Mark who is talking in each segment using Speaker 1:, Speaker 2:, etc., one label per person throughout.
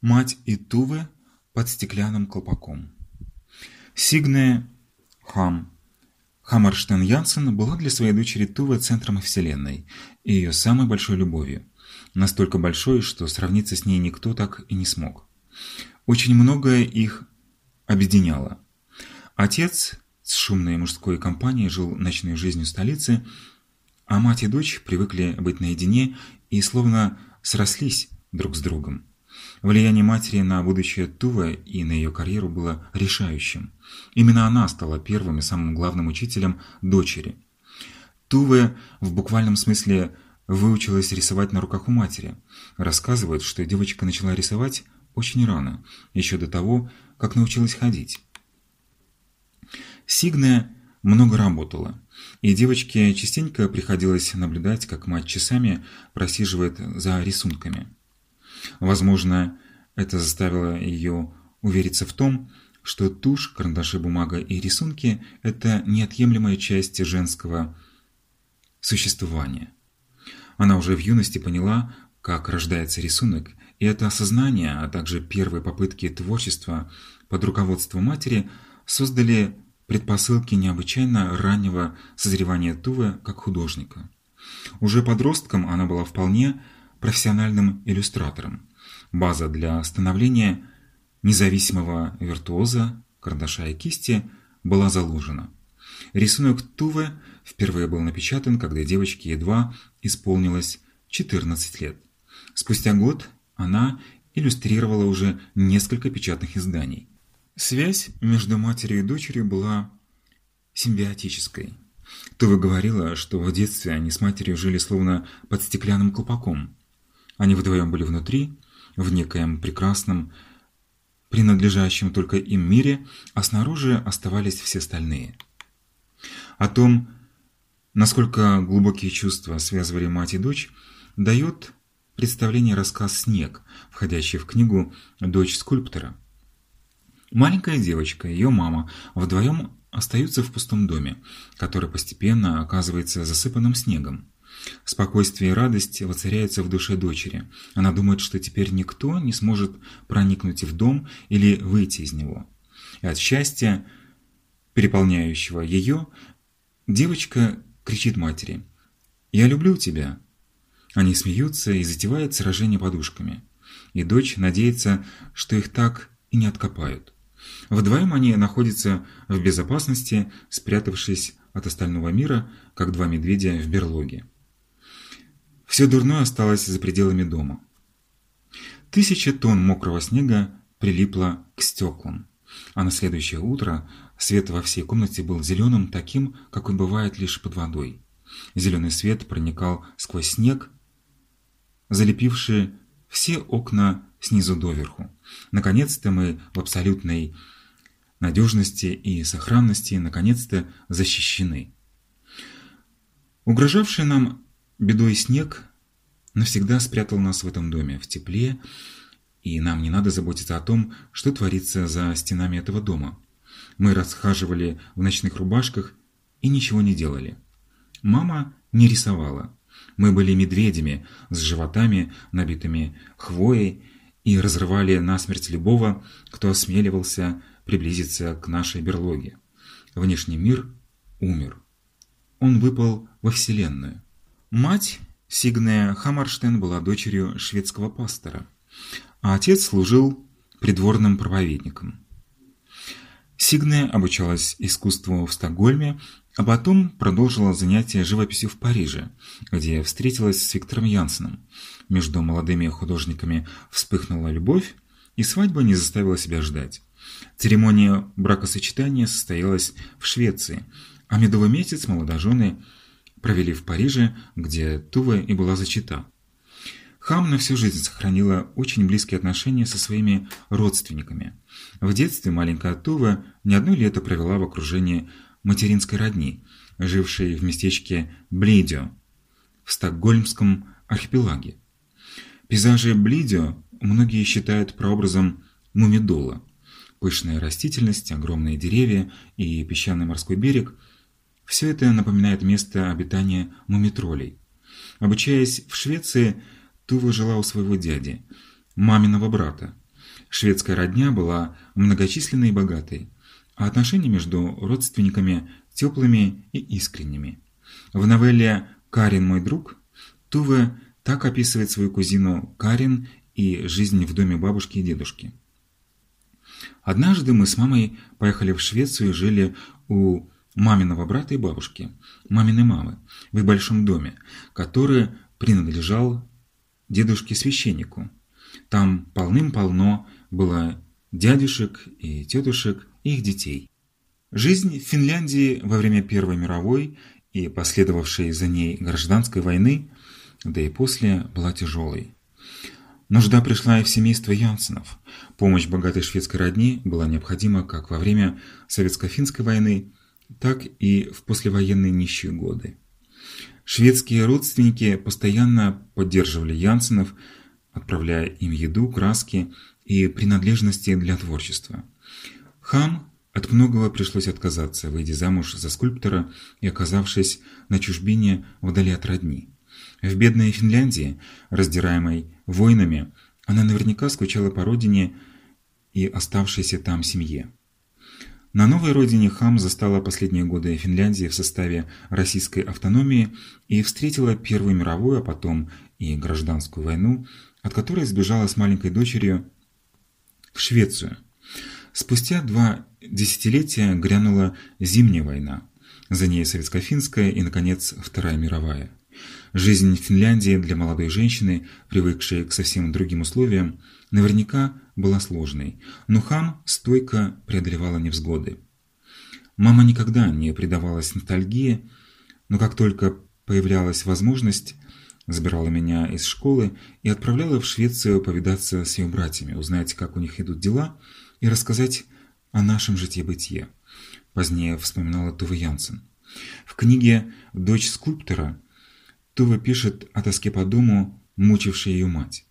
Speaker 1: Мать и Туве под стеклянным колпаком. Сигне Хам Хаммерштейн Янсен была для своей дочери Туве центром вселенной и ее самой большой любовью. Настолько большой, что сравниться с ней никто так и не смог. Очень многое их объединяло. Отец с шумной мужской компанией жил ночной жизнью столицы, а мать и дочь привыкли быть наедине и словно срослись друг с другом. Влияние матери на будущее Тувы и на ее карьеру было решающим. Именно она стала первым и самым главным учителем дочери. Туве в буквальном смысле выучилась рисовать на руках у матери. Рассказывают, что девочка начала рисовать очень рано, еще до того, как научилась ходить. Сигне много работала, и девочке частенько приходилось наблюдать, как мать часами просиживает за рисунками. Возможно, это заставило ее увериться в том, что тушь, карандаши, бумага и рисунки – это неотъемлемая часть женского существования. Она уже в юности поняла, как рождается рисунок, и это осознание, а также первые попытки творчества под руководством матери создали предпосылки необычайно раннего созревания Тувы как художника. Уже подростком она была вполне профессиональным иллюстратором. База для становления независимого виртуоза, карандаша и кисти была заложена. Рисунок Тувы впервые был напечатан, когда девочке едва исполнилось 14 лет. Спустя год она иллюстрировала уже несколько печатных изданий. Связь между матерью и дочерью была симбиотической. Тува говорила, что в детстве они с матерью жили словно под стеклянным колпаком. Они вдвоем были внутри, в некоем прекрасном, принадлежащем только им мире, а снаружи оставались все остальные. О том, насколько глубокие чувства связывали мать и дочь, дает представление рассказ «Снег», входящий в книгу «Дочь скульптора». Маленькая девочка и ее мама вдвоем остаются в пустом доме, который постепенно оказывается засыпанным снегом. Спокойствие и радость воцаряются в душе дочери. Она думает, что теперь никто не сможет проникнуть в дом или выйти из него. И от счастья, переполняющего ее, девочка кричит матери «Я люблю тебя!» Они смеются и затевают сражение подушками. И дочь надеется, что их так и не откопают. Вдвоем они находятся в безопасности, спрятавшись от остального мира, как два медведя в берлоге. Все дурное осталось за пределами дома. Тысяча тонн мокрого снега прилипло к стеклам, а на следующее утро свет во всей комнате был зеленым, таким, какой бывает лишь под водой. Зеленый свет проникал сквозь снег залепившие все окна снизу доверху. Наконец-то мы в абсолютной надежности и сохранности, наконец-то защищены. Угрожавший нам бедой снег навсегда спрятал нас в этом доме, в тепле, и нам не надо заботиться о том, что творится за стенами этого дома. Мы расхаживали в ночных рубашках и ничего не делали. Мама не рисовала. Мы были медведями с животами, набитыми хвоей, и разрывали насмерть любого, кто осмеливался приблизиться к нашей берлоге. Внешний мир умер. Он выпал во Вселенную. Мать Сигне Хаммерштейн была дочерью шведского пастора, а отец служил придворным проповедником. Сигне обучалась искусству в Стокгольме а потом продолжила занятия живописью в Париже, где встретилась с Виктором Янсеном. Между молодыми художниками вспыхнула любовь, и свадьба не заставила себя ждать. Церемония бракосочетания состоялась в Швеции, а медовый месяц молодожены провели в Париже, где Тува и была зачата. Хам на всю жизнь сохранила очень близкие отношения со своими родственниками. В детстве маленькая Тува не одно лето провела в окружении материнской родни, жившей в местечке Блидио в Стокгольмском архипелаге. Пейзажи Блидио многие считают прообразом Мумидола. Пышная растительность, огромные деревья и песчаный морской берег – все это напоминает место обитания мумитролей. Обучаясь в Швеции, Тува жила у своего дяди, маминого брата, Шведская родня была многочисленной и богатой, а отношения между родственниками теплыми и искренними. В новелле «Карин, мой друг» Туве так описывает свою кузину Карин и жизнь в доме бабушки и дедушки. Однажды мы с мамой поехали в Швецию и жили у маминого брата и бабушки, маминой мамы, в их большом доме, который принадлежал дедушке-священнику. Там полным-полно было дядюшек и тетушек и их детей. Жизнь в Финляндии во время Первой мировой и последовавшей за ней гражданской войны, да и после, была тяжелой. Нужда пришла и в семейство Янсенов. Помощь богатой шведской родни была необходима как во время Советско-финской войны, так и в послевоенные нищие годы. Шведские родственники постоянно поддерживали Янсенов, отправляя им еду, краски и принадлежности для творчества. Хам от многого пришлось отказаться, выйдя замуж за скульптора и оказавшись на чужбине вдали от родни. В бедной Финляндии, раздираемой войнами, она наверняка скучала по родине и оставшейся там семье. На новой родине Хам застала последние годы Финляндии в составе российской автономии и встретила Первую мировую, а потом и гражданскую войну, от которой сбежала с маленькой дочерью в Швецию. Спустя два десятилетия грянула Зимняя война, за ней Советско-финская и, наконец, Вторая мировая. Жизнь в Финляндии для молодой женщины, привыкшей к совсем другим условиям, наверняка была сложной, но Хам стойко преодолевала невзгоды. Мама никогда не предавалась ностальгии, но как только появлялась возможность, забирала меня из школы и отправляла в Швецию повидаться с ее братьями, узнать, как у них идут дела, и рассказать о нашем житье-бытие. Позднее вспоминала Тува Янсен. В книге «Дочь скульптора» Тува пишет о тоске по дому, мучившей ее мать.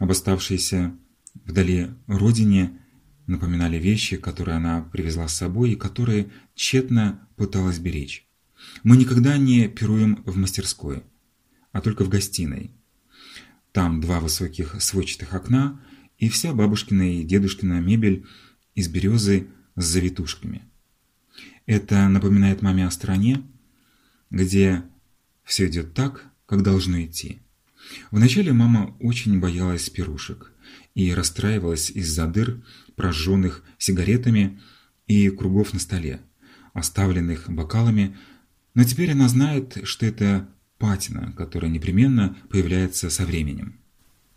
Speaker 1: Об оставшейся вдали родине напоминали вещи, которые она привезла с собой и которые тщетно пыталась беречь. Мы никогда не пируем в мастерской, а только в гостиной. Там два высоких сводчатых окна и вся бабушкина и дедушкина мебель из березы с завитушками. Это напоминает маме о стране, где все идет так, как должно идти. Вначале мама очень боялась пирушек и расстраивалась из-за дыр, прожженных сигаретами и кругов на столе, оставленных бокалами, но теперь она знает, что это патина, которая непременно появляется со временем.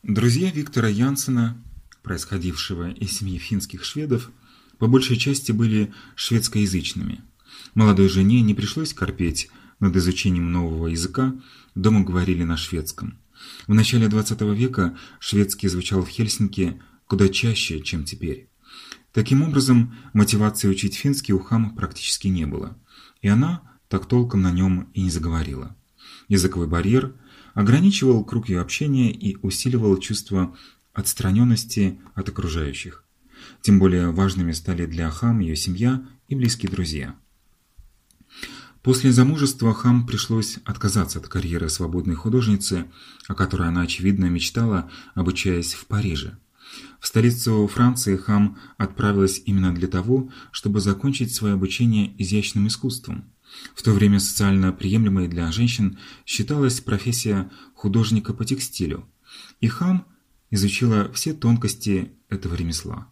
Speaker 1: Друзья Виктора Янсена, происходившего из семьи финских шведов, по большей части были шведскоязычными. Молодой жене не пришлось корпеть над изучением нового языка, дома говорили на шведском. В начале XX века шведский звучал в Хельсинки куда чаще, чем теперь. Таким образом, мотивации учить финский у Хам практически не было, и она так толком на нем и не заговорила. Языковой барьер ограничивал круг ее общения и усиливал чувство отстраненности от окружающих. Тем более важными стали для Хам ее семья и близкие друзья. После замужества Хам пришлось отказаться от карьеры свободной художницы, о которой она очевидно мечтала, обучаясь в Париже. В столицу Франции Хам отправилась именно для того, чтобы закончить свое обучение изящным искусством. В то время социально приемлемой для женщин считалась профессия художника по текстилю, и Хам изучила все тонкости этого ремесла.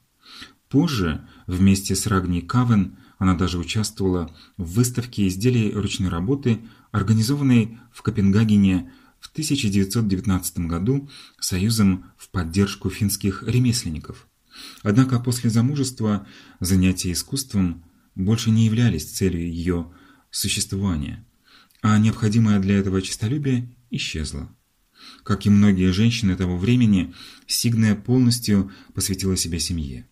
Speaker 1: Позже, вместе с Рагни Кавен, она даже участвовала в выставке изделий ручной работы, организованной в Копенгагене в 1919 году Союзом в поддержку финских ремесленников. Однако после замужества занятия искусством больше не являлись целью ее существования, а необходимое для этого честолюбие исчезло. Как и многие женщины того времени, Сигная полностью посвятила себя семье.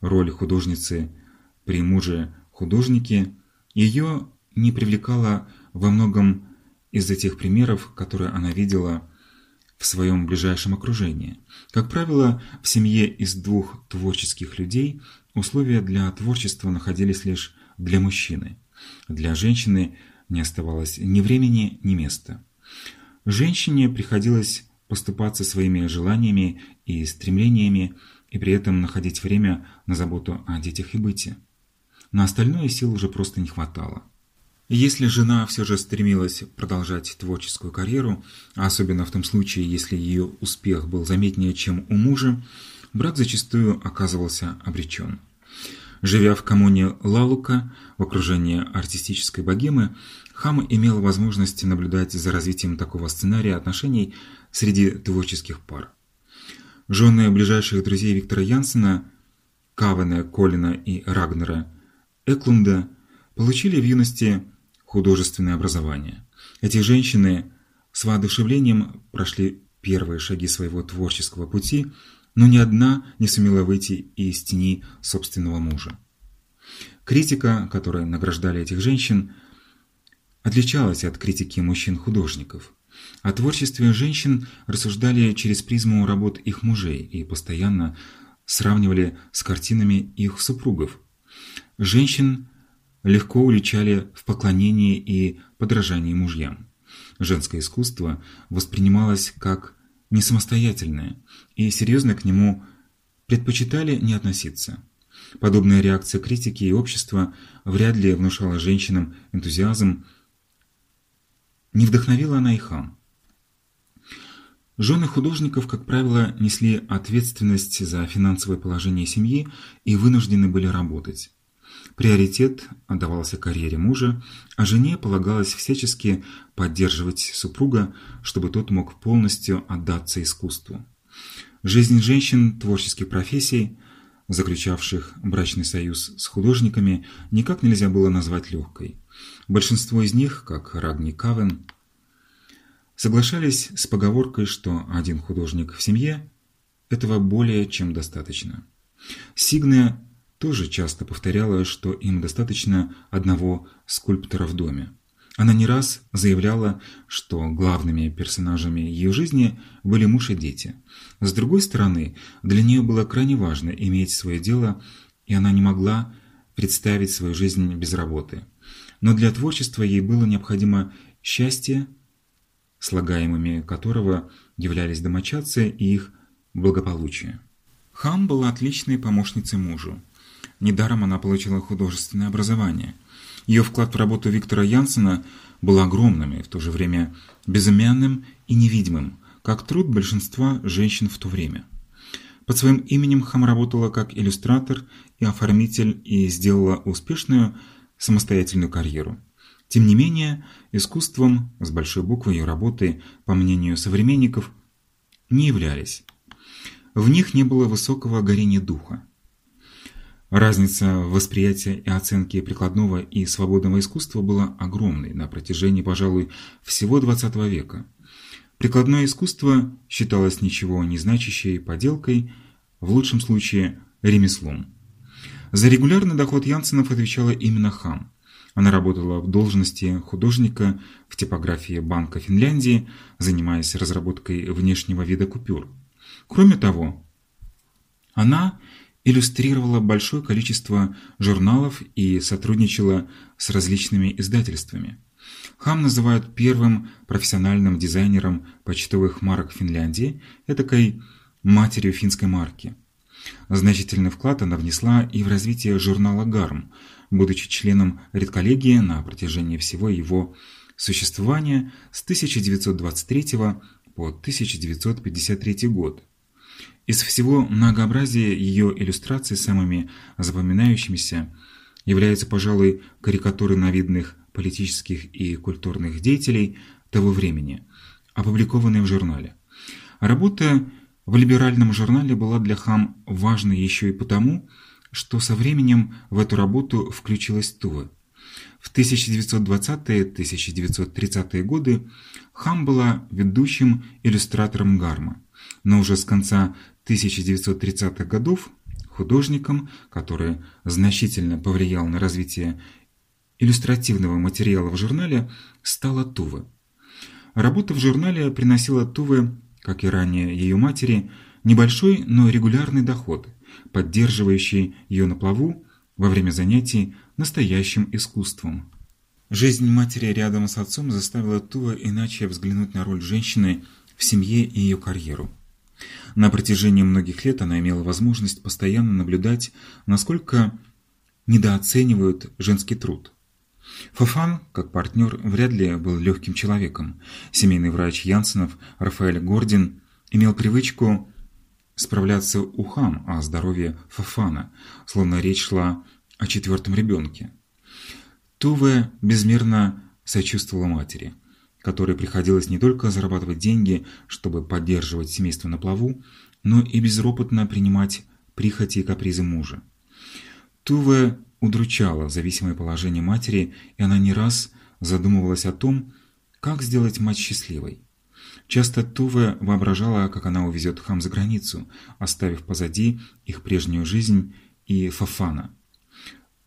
Speaker 1: Роль художницы при муже художники, ее не привлекало во многом из-за тех примеров, которые она видела в своем ближайшем окружении. Как правило, в семье из двух творческих людей условия для творчества находились лишь для мужчины. Для женщины не оставалось ни времени, ни места. Женщине приходилось поступаться своими желаниями и стремлениями и при этом находить время на заботу о детях и быте. На остальное сил уже просто не хватало. Если жена все же стремилась продолжать творческую карьеру, особенно в том случае, если ее успех был заметнее, чем у мужа, брак зачастую оказывался обречен. Живя в коммуне Лалука, в окружении артистической богемы, Хам имел возможность наблюдать за развитием такого сценария отношений среди творческих пар. Жены ближайших друзей Виктора Янсена, Кавена, Колина и Рагнера Эклунда, получили в юности художественное образование. Эти женщины с воодушевлением прошли первые шаги своего творческого пути, но ни одна не сумела выйти из тени собственного мужа. Критика, которой награждали этих женщин, отличалась от критики мужчин-художников. О творчестве женщин рассуждали через призму работ их мужей и постоянно сравнивали с картинами их супругов. Женщин легко уличали в поклонении и подражании мужьям. Женское искусство воспринималось как несамостоятельное, и серьезно к нему предпочитали не относиться. Подобная реакция критики и общества вряд ли внушала женщинам энтузиазм, не вдохновила она и хам. Жены художников, как правило, несли ответственность за финансовое положение семьи и вынуждены были работать. Приоритет отдавался карьере мужа, а жене полагалось всячески поддерживать супруга, чтобы тот мог полностью отдаться искусству. Жизнь женщин творческих профессий, заключавших брачный союз с художниками, никак нельзя было назвать легкой. Большинство из них, как Рагни Кавен, соглашались с поговоркой, что один художник в семье – этого более чем достаточно. Сигне тоже часто повторяла, что им достаточно одного скульптора в доме. Она не раз заявляла, что главными персонажами ее жизни были муж и дети. С другой стороны, для нее было крайне важно иметь свое дело, и она не могла представить свою жизнь без работы. Но для творчества ей было необходимо счастье, слагаемыми которого являлись домочадцы и их благополучие. Хам была отличной помощницей мужу. Недаром она получила художественное образование. Ее вклад в работу Виктора Янсена был огромным и в то же время безымянным и невидимым, как труд большинства женщин в то время. Под своим именем Хам работала как иллюстратор и оформитель и сделала успешную самостоятельную карьеру. Тем не менее, искусством с большой буквы ее работы, по мнению современников, не являлись. В них не было высокого горения духа. Разница в восприятии и оценке прикладного и свободного искусства была огромной на протяжении, пожалуй, всего XX века. Прикладное искусство считалось ничего не значащей поделкой, в лучшем случае ремеслом. За регулярный доход Янсенов отвечала именно Хам. Она работала в должности художника в типографии Банка Финляндии, занимаясь разработкой внешнего вида купюр. Кроме того, она иллюстрировала большое количество журналов и сотрудничала с различными издательствами. Хам называют первым профессиональным дизайнером почтовых марок Финляндии, этакой матерью финской марки. Значительный вклад она внесла и в развитие журнала «Гарм», будучи членом редколлегии на протяжении всего его существования с 1923 по 1953 год. Из всего многообразия ее иллюстраций самыми запоминающимися являются, пожалуй, карикатуры на видных политических и культурных деятелей того времени, опубликованные в журнале. Работа в либеральном журнале была для Хам важной еще и потому, что со временем в эту работу включилась Тува. В 1920-1930-е годы Хам была ведущим иллюстратором Гарма, но уже с конца 1930-х годов художником, который значительно повлиял на развитие иллюстративного материала в журнале, стала Тува. Работа в журнале приносила Туве, как и ранее ее матери, небольшой, но регулярный доход, поддерживающий ее на плаву во время занятий настоящим искусством. Жизнь матери рядом с отцом заставила Тува иначе взглянуть на роль женщины в семье и ее карьеру. На протяжении многих лет она имела возможность постоянно наблюдать, насколько недооценивают женский труд. Фафан, как партнер, вряд ли был легким человеком. Семейный врач Янсенов Рафаэль Гордин имел привычку справляться ухам о здоровье Фафана, словно речь шла о четвертом ребенке. Туве безмерно сочувствовала матери, которой приходилось не только зарабатывать деньги, чтобы поддерживать семейство на плаву, но и безропотно принимать прихоти и капризы мужа. Туве удручало зависимое положение матери, и она не раз задумывалась о том, как сделать мать счастливой. Часто Туве воображала, как она увезет Хам за границу, оставив позади их прежнюю жизнь и Фафана.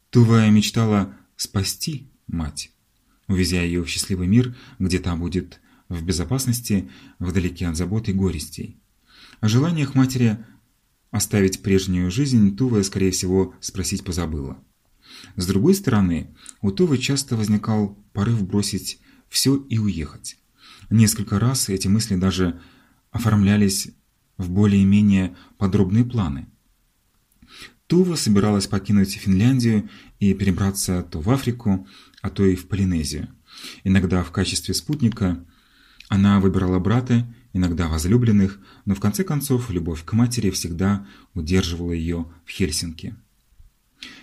Speaker 1: Туве мечтала спасти мать, увезя ее в счастливый мир, где та будет в безопасности, вдалеке от забот и горестей. О желаниях матери оставить прежнюю жизнь Туве, скорее всего, спросить позабыла. С другой стороны, у Тувы часто возникал порыв бросить все и уехать. Несколько раз эти мысли даже оформлялись в более-менее подробные планы. Тува собиралась покинуть Финляндию и перебраться то в Африку, а то и в Полинезию. Иногда в качестве спутника она выбирала брата, иногда возлюбленных, но в конце концов любовь к матери всегда удерживала ее в Хельсинки.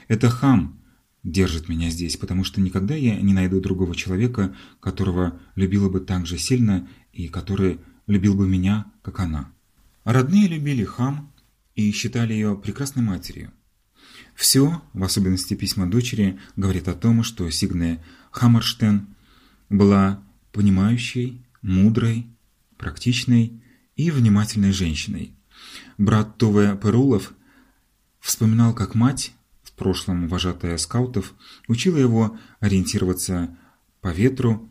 Speaker 1: Это хам держит меня здесь, потому что никогда я не найду другого человека, которого любила бы так же сильно и который любил бы меня, как она. Родные любили Хам и считали ее прекрасной матерью. Все, в особенности письма дочери, говорит о том, что Сигне Хаммерштен была понимающей, мудрой, практичной и внимательной женщиной. Брат Туве Перулов вспоминал, как мать прошлом вожатая скаутов, учила его ориентироваться по ветру,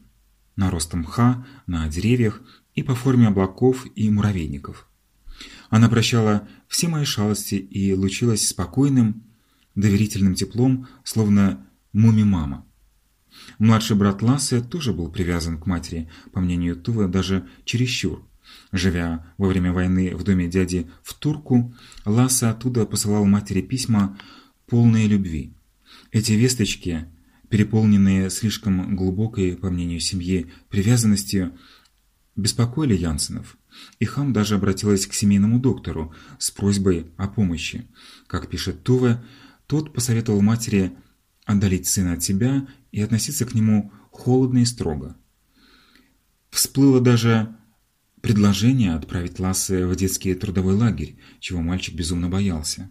Speaker 1: на рост мха, на деревьях и по форме облаков и муравейников. Она прощала все мои шалости и лучилась спокойным, доверительным теплом, словно муми-мама. Младший брат Лассе тоже был привязан к матери, по мнению Тува, даже чересчур. Живя во время войны в доме дяди в Турку, Лассе оттуда посылал матери письма полные любви. Эти весточки, переполненные слишком глубокой, по мнению семьи, привязанностью, беспокоили Янсенов. И Хам даже обратилась к семейному доктору с просьбой о помощи. Как пишет Туве, тот посоветовал матери отдалить сына от себя и относиться к нему холодно и строго. Всплыло даже предложение отправить Лассе в детский трудовой лагерь, чего мальчик безумно боялся.